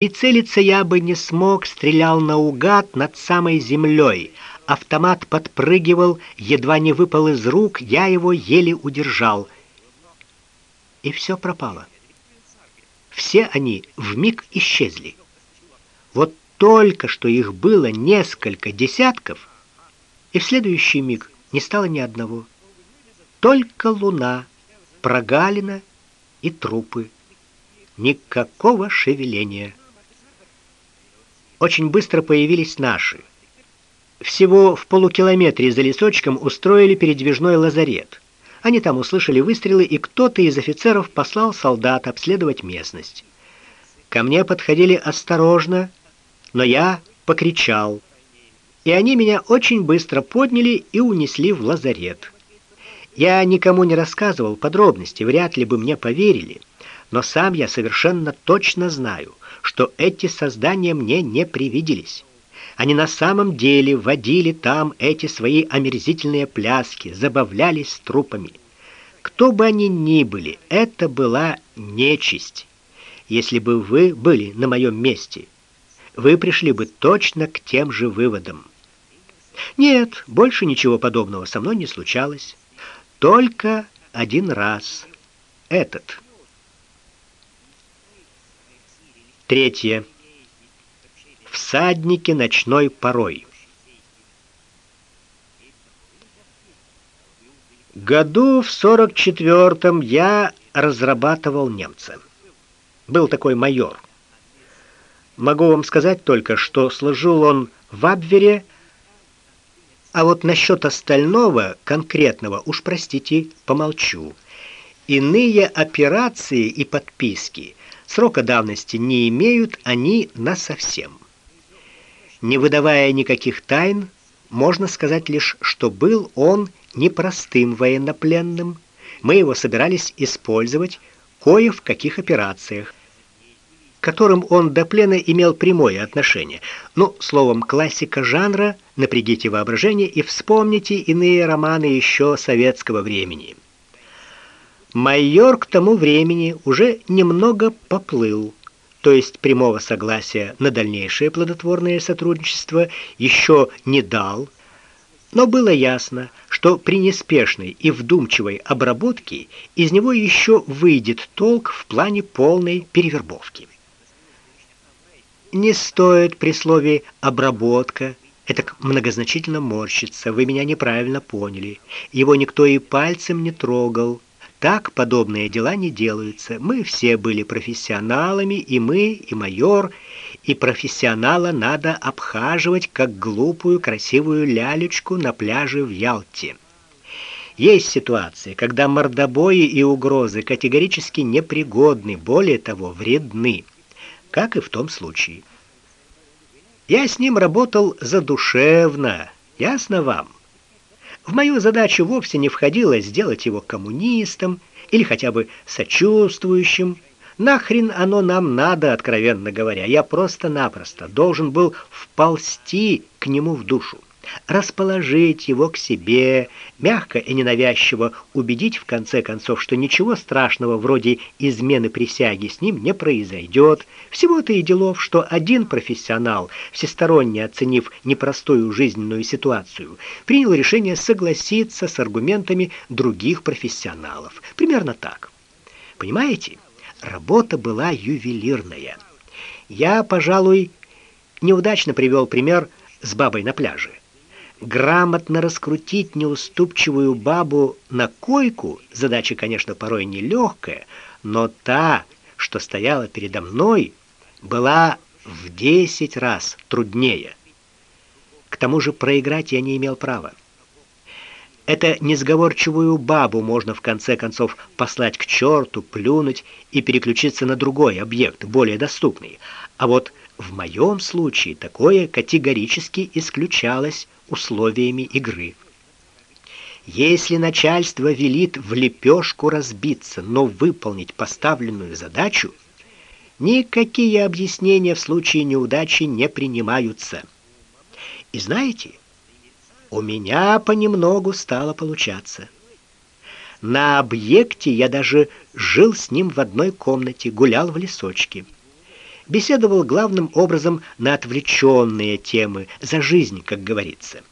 И целиться я бы не смог, стрелял наугад над самой землей. Автомат подпрыгивал, едва не выпал из рук, я его еле удержал. И все пропало. Все они вмиг исчезли. Вот только что их было несколько десятков, и в следующий миг не стало ни одного. Только луна, прогалина и трупы. Никакого шевеления очень быстро появились наши. Всего в полукилометре за лесочком устроили передвижной лазарет. Они там услышали выстрелы, и кто-то из офицеров послал солдат обследовать местность. Ко мне подходили осторожно, но я покричал. И они меня очень быстро подняли и унесли в лазарет. Я никому не рассказывал подробности, вряд ли бы мне поверили, но сам я совершенно точно знаю, что эти создания мне не привиделись. Они на самом деле водили там эти свои омерзительные пляски, забавлялись с трупами. Кто бы они ни были, это была нечисть. Если бы вы были на моем месте, вы пришли бы точно к тем же выводам. Нет, больше ничего подобного со мной не случалось. Только один раз. Этот Третье. Всадники ночной порой. Году в сорок четвертом я разрабатывал немца. Был такой майор. Могу вам сказать только, что служил он в Абвере, а вот насчет остального, конкретного, уж простите, помолчу. Иные операции и подписки Срока давности не имеют они на совсем. Не выдавая никаких тайн, можно сказать лишь, что был он непростым военнопленным. Мы его собирались использовать кое в каких операциях, к которым он до плена имел прямое отношение. Ну, словом, классика жанра, напрягите воображение и вспомните иные романы еще советского времени. Майор к тому времени уже немного поплыл, то есть прямого согласия на дальнейшее плодотворное сотрудничество еще не дал, но было ясно, что при неспешной и вдумчивой обработке из него еще выйдет толк в плане полной перевербовки. Не стоит при слове обработка это многозначительно морщится. Вы меня неправильно поняли. Его никто и пальцем не трогал. Так подобные дела не делаются. Мы все были профессионалами, и мы, и майор, и профессионала надо обхаживать как глупую красивую лялечку на пляже в Ялте. Есть ситуации, когда мордобои и угрозы категорически непригодны, более того, вредны, как и в том случае. Я с ним работал задушевно, ясно вам? В мою задачу вовсе не входило сделать его коммунистом или хотя бы сочувствующим. Нахрен оно нам надо, откровенно говоря. Я просто-напросто должен был вползти к нему в душу расположить его к себе, мягко и ненавязчиво убедить в конце концов, что ничего страшного вроде измены присяги с ним не произойдет. Всего-то и делов, что один профессионал, всесторонне оценив непростую жизненную ситуацию, принял решение согласиться с аргументами других профессионалов. Примерно так. Понимаете? Работа была ювелирная. Я, пожалуй, неудачно привел пример с бабой на пляже грамотно раскрутить неуступчивую бабу на койку задача, конечно, порой нелегкая, но та, что стояла передо мной, была в десять раз труднее. К тому же проиграть я не имел права. Это несговорчивую бабу можно в конце концов послать к черту, плюнуть и переключиться на другой объект, более доступный. А вот в моем случае такое категорически исключалось условиями игры. Если начальство велит в лепешку разбиться, но выполнить поставленную задачу, никакие объяснения в случае неудачи не принимаются. И знаете, у меня понемногу стало получаться. На объекте я даже жил с ним в одной комнате, гулял в лесочке. Беседовал главным образом на отвлеченные темы, за жизнь, как говорится.